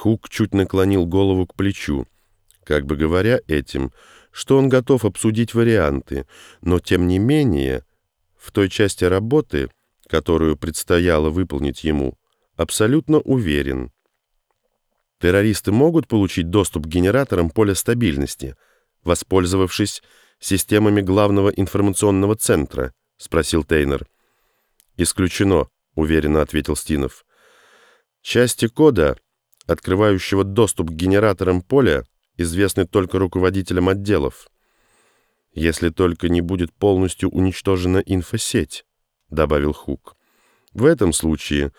Хук чуть наклонил голову к плечу, как бы говоря этим, что он готов обсудить варианты, но тем не менее в той части работы, которую предстояло выполнить ему, абсолютно уверен. Террористы могут получить доступ к генераторам поля стабильности, воспользовавшись системами главного информационного центра, спросил Тейнер. Исключено, уверенно ответил Стинов. Части кода, открывающего доступ к генераторам поля, известны только руководителям отделов. Если только не будет полностью уничтожена инфосеть, добавил Хук. В этом случае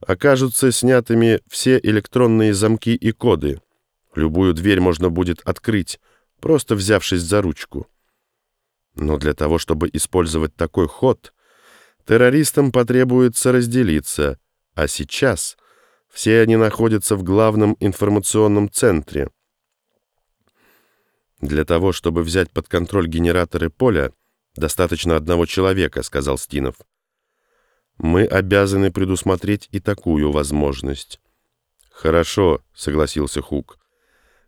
окажутся снятыми все электронные замки и коды. Любую дверь можно будет открыть, просто взявшись за ручку. Но для того, чтобы использовать такой ход, террористам потребуется разделиться, а сейчас все они находятся в главном информационном центре. Для того, чтобы взять под контроль генераторы поля, достаточно одного человека, сказал Стинов. Мы обязаны предусмотреть и такую возможность. Хорошо, согласился Хук.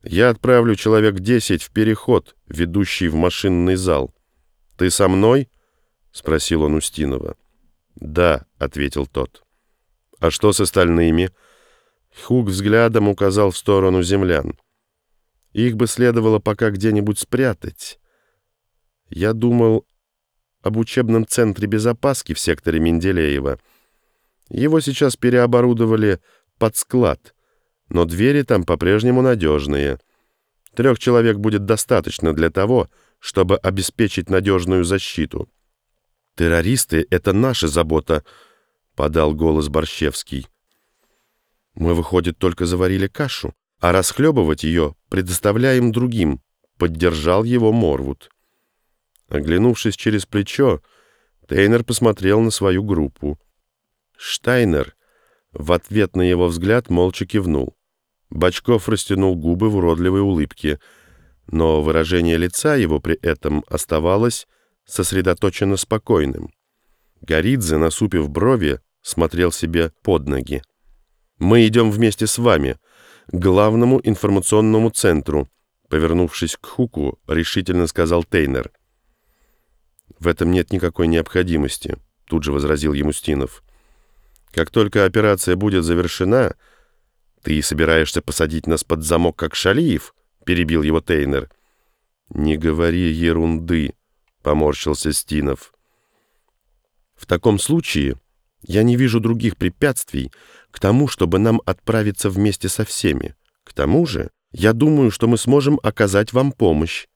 Я отправлю человек десять в переход, ведущий в машинный зал. Ты со мной? Спросил он Устинова. Да, ответил тот. А что с остальными? Хук взглядом указал в сторону землян. Их бы следовало пока где-нибудь спрятать. Я думал об учебном центре безопаски в секторе Менделеева. Его сейчас переоборудовали под склад, но двери там по-прежнему надежные. Трех человек будет достаточно для того, чтобы обеспечить надежную защиту. «Террористы — это наша забота», — подал голос Борщевский. «Мы, выходит, только заварили кашу, а расхлебывать ее предоставляем другим», — поддержал его Морвуд. Оглянувшись через плечо, Тейнер посмотрел на свою группу. Штайнер в ответ на его взгляд молча кивнул. Бочков растянул губы в уродливой улыбке, но выражение лица его при этом оставалось сосредоточенно спокойным. Горидзе, насупив брови, смотрел себе под ноги. «Мы идем вместе с вами, к главному информационному центру», повернувшись к Хуку, решительно сказал Тейнер — «В этом нет никакой необходимости», — тут же возразил ему Стинов. «Как только операция будет завершена, ты собираешься посадить нас под замок, как Шалиев?» — перебил его Тейнер. «Не говори ерунды», — поморщился Стинов. «В таком случае я не вижу других препятствий к тому, чтобы нам отправиться вместе со всеми. К тому же я думаю, что мы сможем оказать вам помощь.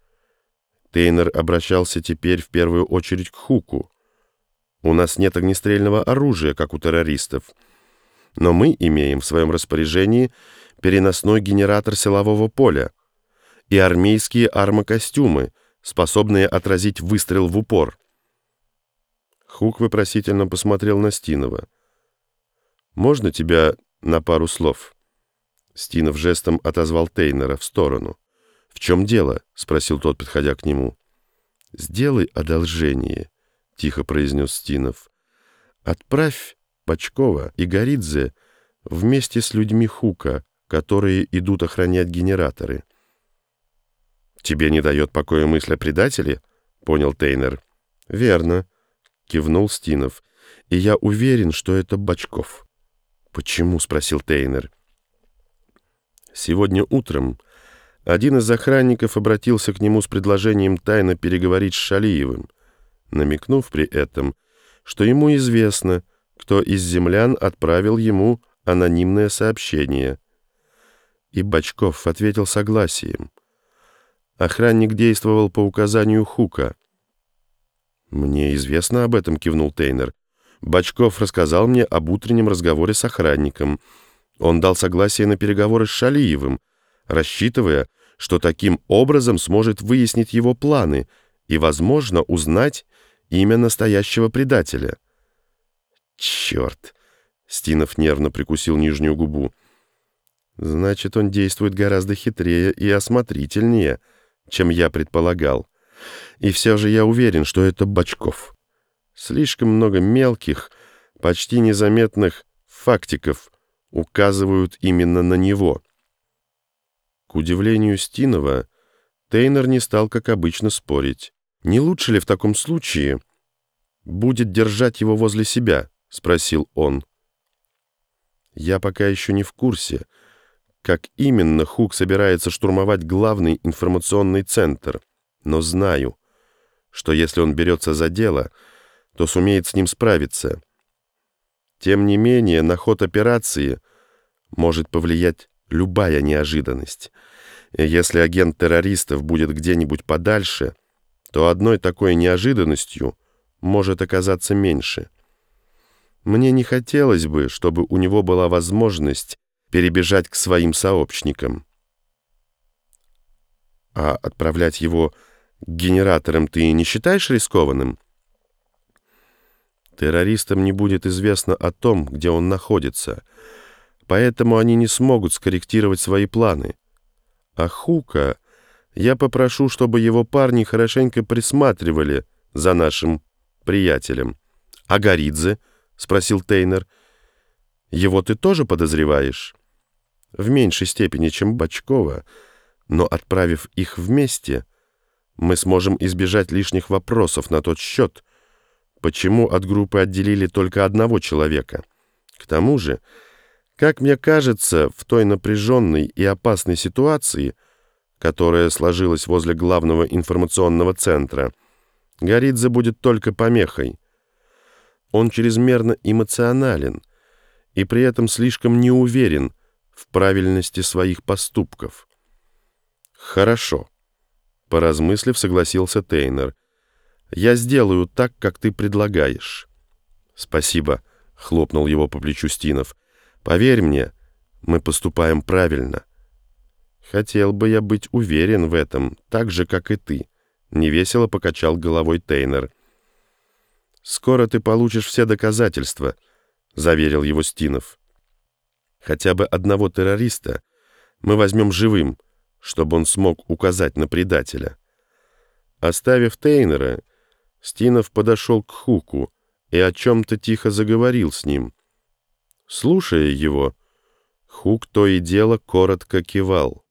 Тейнер обращался теперь в первую очередь к Хуку. «У нас нет огнестрельного оружия, как у террористов, но мы имеем в своем распоряжении переносной генератор силового поля и армейские армокостюмы, способные отразить выстрел в упор». Хук вопросительно посмотрел на Стинова. «Можно тебя на пару слов?» Стинов жестом отозвал Тейнера в сторону. «В чем дело?» — спросил тот, подходя к нему. «Сделай одолжение», — тихо произнес Стинов. «Отправь Бочкова и Горидзе вместе с людьми Хука, которые идут охранять генераторы». «Тебе не дает покоя мысль о предателе?» — понял Тейнер. «Верно», — кивнул Стинов. «И я уверен, что это Бочков». «Почему?» — спросил Тейнер. «Сегодня утром один из охранников обратился к нему с предложением тайно переговорить с Шалиевым, намекнув при этом, что ему известно, кто из землян отправил ему анонимное сообщение. И Бочков ответил согласием. Охранник действовал по указанию Хука. «Мне известно об этом», — кивнул Тейнер. «Бочков рассказал мне об утреннем разговоре с охранником. Он дал согласие на переговоры с Шалиевым, рассчитывая, что таким образом сможет выяснить его планы и, возможно, узнать имя настоящего предателя. «Черт!» — Стинов нервно прикусил нижнюю губу. «Значит, он действует гораздо хитрее и осмотрительнее, чем я предполагал. И все же я уверен, что это Бочков. Слишком много мелких, почти незаметных фактиков указывают именно на него». К удивлению Стинова, Тейнер не стал, как обычно, спорить. «Не лучше ли в таком случае будет держать его возле себя?» — спросил он. «Я пока еще не в курсе, как именно Хук собирается штурмовать главный информационный центр, но знаю, что если он берется за дело, то сумеет с ним справиться. Тем не менее, на ход операции может повлиять любая неожиданность. И если агент террористов будет где-нибудь подальше, то одной такой неожиданностью может оказаться меньше. Мне не хотелось бы, чтобы у него была возможность перебежать к своим сообщникам. А отправлять его к генераторам ты не считаешь рискованным? Террористам не будет известно о том, где он находится — поэтому они не смогут скорректировать свои планы. А Хука я попрошу, чтобы его парни хорошенько присматривали за нашим приятелем. «А Горидзе?» — спросил Тейнер. «Его ты тоже подозреваешь?» «В меньшей степени, чем Бачкова, но, отправив их вместе, мы сможем избежать лишних вопросов на тот счет, почему от группы отделили только одного человека. К тому же, как мне кажется, в той напряженной и опасной ситуации, которая сложилась возле главного информационного центра, Горидзе будет только помехой. Он чрезмерно эмоционален и при этом слишком не уверен в правильности своих поступков. «Хорошо», — поразмыслив, согласился Тейнер. «Я сделаю так, как ты предлагаешь». «Спасибо», — хлопнул его по плечу Стинов. Поверь мне, мы поступаем правильно. Хотел бы я быть уверен в этом, так же, как и ты. Невесело покачал головой Тейнер. «Скоро ты получишь все доказательства», — заверил его Стинов. «Хотя бы одного террориста мы возьмем живым, чтобы он смог указать на предателя». Оставив Тейнера, Стинов подошел к Хуку и о чем-то тихо заговорил с ним — Слушая его, Хук то и дело коротко кивал.